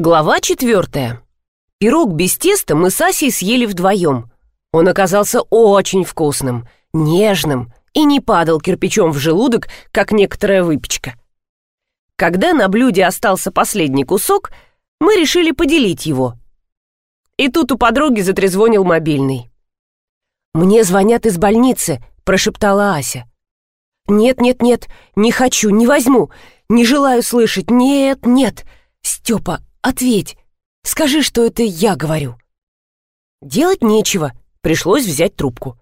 Глава четвертая. Пирог без теста мы с Асей съели вдвоем. Он оказался очень вкусным, нежным и не падал кирпичом в желудок, как некоторая выпечка. Когда на блюде остался последний кусок, мы решили поделить его. И тут у подруги затрезвонил мобильный. «Мне звонят из больницы», — прошептала Ася. «Нет, нет, нет, не хочу, не возьму, не желаю слышать, нет, нет. Степа, ответь, скажи, что это я говорю». Делать нечего, пришлось взять трубку.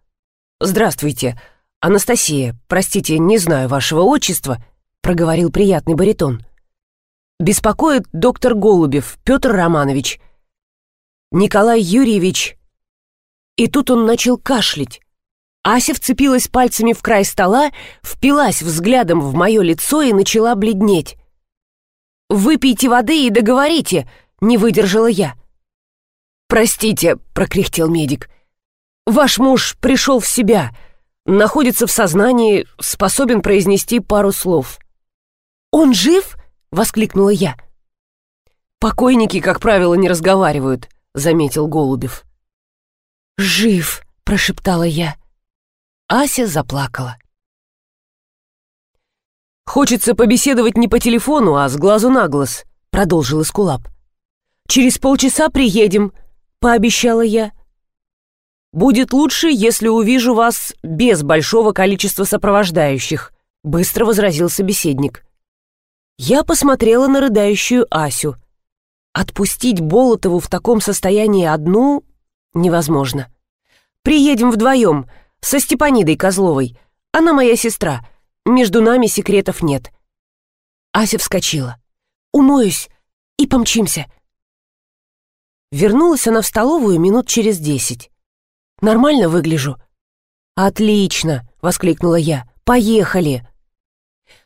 «Здравствуйте, Анастасия, простите, не знаю вашего отчества», — проговорил приятный баритон. «Беспокоит доктор Голубев, Петр Романович. Николай Юрьевич...» И тут он начал кашлять. Ася вцепилась пальцами в край стола, впилась взглядом в мое лицо и начала бледнеть. «Выпейте воды и договорите», — не выдержала я. «Простите», — прокряхтел медик. «Ваш муж пришел в себя, находится в сознании, способен произнести пару слов». «Он жив?» — воскликнула я. «Покойники, как правило, не разговаривают», — заметил Голубев. «Жив», — прошептала я. Ася заплакала. «Хочется побеседовать не по телефону, а с глазу на глаз», — продолжил Искулап. «Через полчаса приедем», — пообещала я. «Будет лучше, если увижу вас без большого количества сопровождающих», — быстро возразил собеседник. Я посмотрела на рыдающую Асю. Отпустить Болотову в таком состоянии одну невозможно. «Приедем вдвоем», — со Степанидой Козловой. Она моя сестра. Между нами секретов нет». Ася вскочила. «Умоюсь и помчимся». Вернулась она в столовую минут через десять. «Нормально выгляжу?» «Отлично!» — воскликнула я. «Поехали!»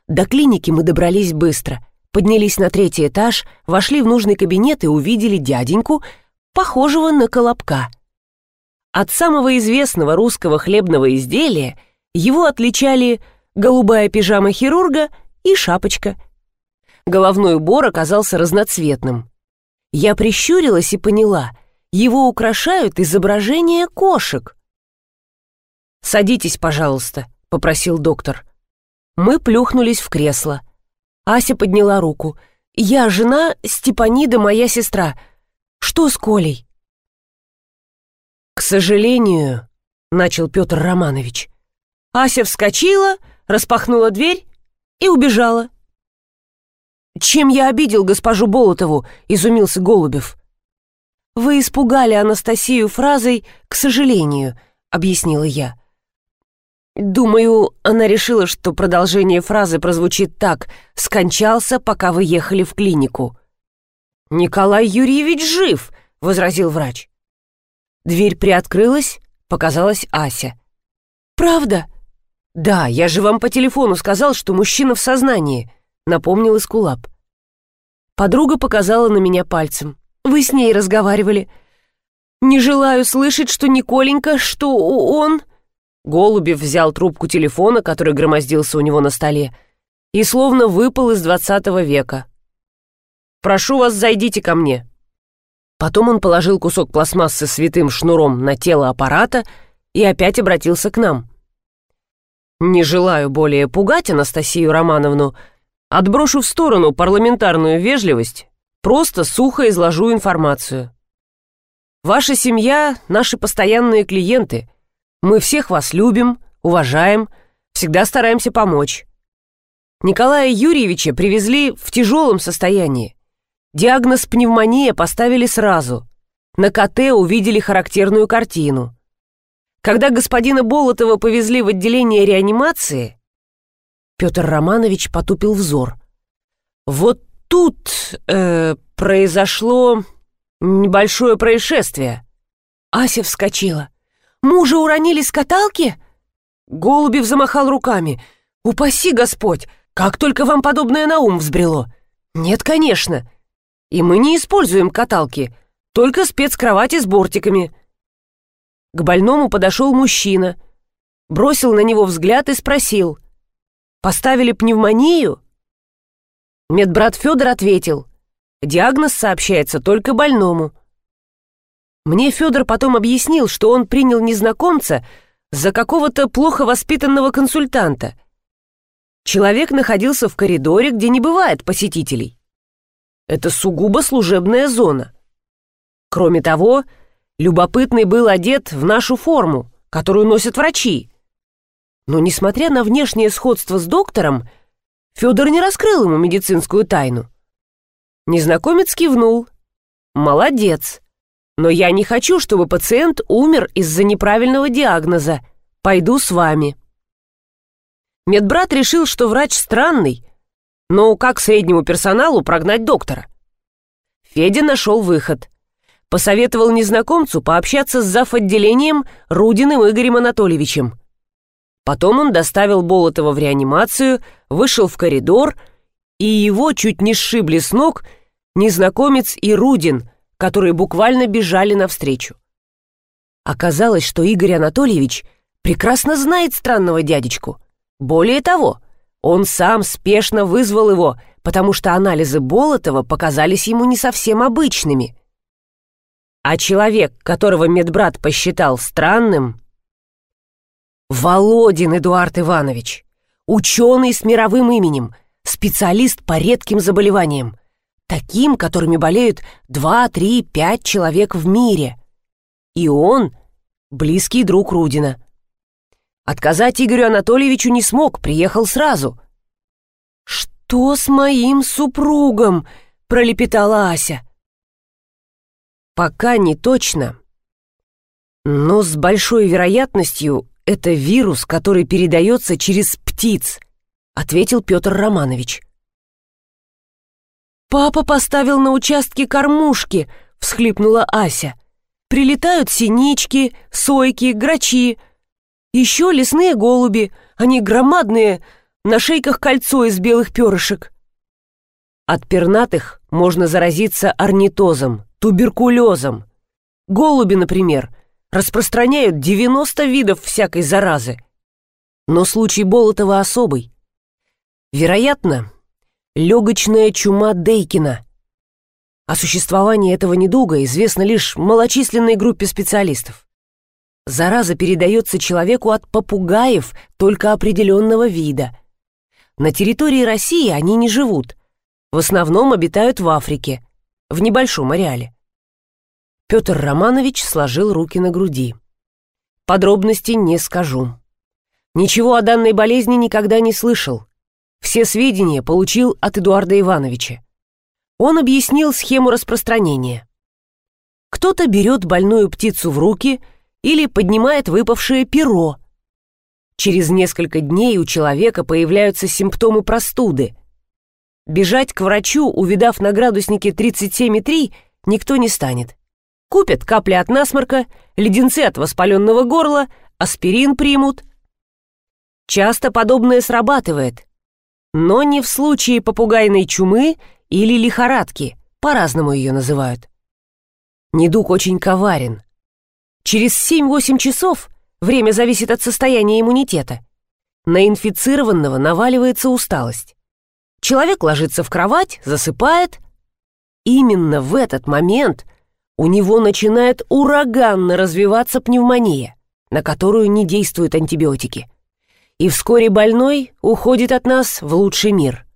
До клиники мы добрались быстро. Поднялись на третий этаж, вошли в нужный кабинет и увидели дяденьку, похожего на колобка — от самого известного русского хлебного изделия его отличали голубая пижама хирурга и шапочка. Головной убор оказался разноцветным. Я прищурилась и поняла, его украшают изображения кошек. «Садитесь, пожалуйста», — попросил доктор. Мы плюхнулись в кресло. Ася подняла руку. «Я жена Степанида, моя сестра. Что с Колей?» «К сожалению», — начал Петр Романович. Ася вскочила, распахнула дверь и убежала. «Чем я обидел госпожу Болотову?» — изумился Голубев. «Вы испугали Анастасию фразой «к сожалению», — объяснила я. Думаю, она решила, что продолжение фразы прозвучит так «скончался, пока вы ехали в клинику». «Николай Юрьевич жив», — возразил врач. Дверь приоткрылась, показалась Ася. «Правда?» «Да, я же вам по телефону сказал, что мужчина в сознании», — напомнил Искулап. Подруга показала на меня пальцем. «Вы с ней разговаривали. Не желаю слышать, что Николенька, что он...» Голубев взял трубку телефона, который громоздился у него на столе, и словно выпал из двадцатого века. «Прошу вас, зайдите ко мне», Потом он положил кусок пластмассы с святым шнуром на тело аппарата и опять обратился к нам. «Не желаю более пугать Анастасию Романовну. Отброшу в сторону парламентарную вежливость, просто сухо изложу информацию. Ваша семья — наши постоянные клиенты. Мы всех вас любим, уважаем, всегда стараемся помочь. Николая Юрьевича привезли в тяжелом состоянии. Диагноз пневмония поставили сразу. На КТ увидели характерную картину. Когда господина Болотова повезли в отделение реанимации, Петр Романович потупил взор. Вот тут э, произошло небольшое происшествие. Ася вскочила. «Мужа уронили с каталки?» Голубев замахал руками. «Упаси Господь! Как только вам подобное на ум взбрело!» «Нет, конечно. И мы не используем каталки, только спецкровати с бортиками. К больному подошел мужчина, бросил на него взгляд и спросил. «Поставили пневмонию?» Медбрат Федор ответил. Диагноз сообщается только больному. Мне Федор потом объяснил, что он принял незнакомца за какого-то плохо воспитанного консультанта. Человек находился в коридоре, где не бывает посетителей. Это сугубо служебная зона. Кроме того, любопытный был одет в нашу форму, которую носят врачи. Но, несмотря на внешнее сходство с доктором, Федор не раскрыл ему медицинскую тайну. Незнакомец кивнул. «Молодец. Но я не хочу, чтобы пациент умер из-за неправильного диагноза. Пойду с вами». Медбрат решил, что врач странный, но как среднему персоналу прогнать доктора? Федя нашел выход. Посоветовал незнакомцу пообщаться с зав. отделением Рудиным Игорем Анатольевичем. Потом он доставил Болотова в реанимацию, вышел в коридор, и его чуть не сшибли с ног незнакомец и Рудин, которые буквально бежали навстречу. Оказалось, что Игорь Анатольевич прекрасно знает странного дядечку. Более того, он сам спешно вызвал его, потому что анализы Болотова показались ему не совсем обычными. А человек, которого медбрат посчитал странным, Володин Эдуард Иванович, ученый с мировым именем, специалист по редким заболеваниям, таким, которыми болеют 2, 3, 5 человек в мире. И он — близкий друг Рудина. Отказать Игорю Анатольевичу не смог, приехал сразу. «Что с моим супругом?» — пролепетала Ася. «Пока не точно, но с большой вероятностью это вирус, который передается через птиц», — ответил Петр Романович. «Папа поставил на участке кормушки», — всхлипнула Ася. «Прилетают синички, сойки, грачи. Еще лесные голуби, они громадные, на шейках кольцо из белых перышек». От пернатых можно заразиться орнитозом, туберкулезом. Голуби, например, распространяют 90 видов всякой заразы. Но случай Болотова особый. Вероятно, легочная чума Дейкина. О существовании этого недуга известно лишь малочисленной группе специалистов. Зараза передается человеку от попугаев только определенного вида. На территории России они не живут. В основном обитают в Африке, в небольшом ареале. Петр Романович сложил руки на груди. Подробностей не скажу. Ничего о данной болезни никогда не слышал. Все сведения получил от Эдуарда Ивановича. Он объяснил схему распространения. Кто-то берет больную птицу в руки или поднимает выпавшее перо. Через несколько дней у человека появляются симптомы простуды. Бежать к врачу, увидав на градуснике 37,3, никто не станет. Купят капли от насморка, леденцы от воспаленного горла, аспирин примут. Часто подобное срабатывает, но не в случае попугайной чумы или лихорадки, по-разному ее называют. Недуг очень коварен. Через 7-8 часов, время зависит от состояния иммунитета, на инфицированного наваливается усталость. Человек ложится в кровать, засыпает. Именно в этот момент у него начинает ураганно развиваться пневмония, на которую не действуют антибиотики. И вскоре больной уходит от нас в лучший мир.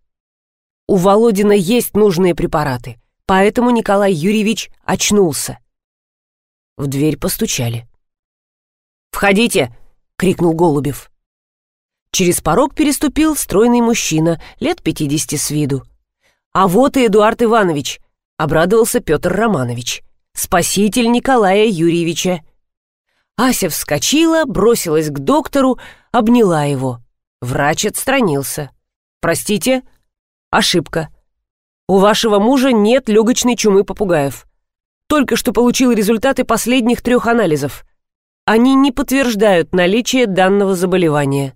У Володина есть нужные препараты, поэтому Николай Юрьевич очнулся. В дверь постучали. «Входите!» — крикнул Голубев. Через порог переступил стройный мужчина, лет пятидесяти с виду. «А вот и Эдуард Иванович!» — обрадовался Петр Романович спаситель Николая Юрьевича. Ася вскочила, бросилась к доктору, обняла его. Врач отстранился. «Простите, ошибка. У вашего мужа нет легочной чумы попугаев. Только что получил результаты последних трех анализов. Они не подтверждают наличие данного заболевания».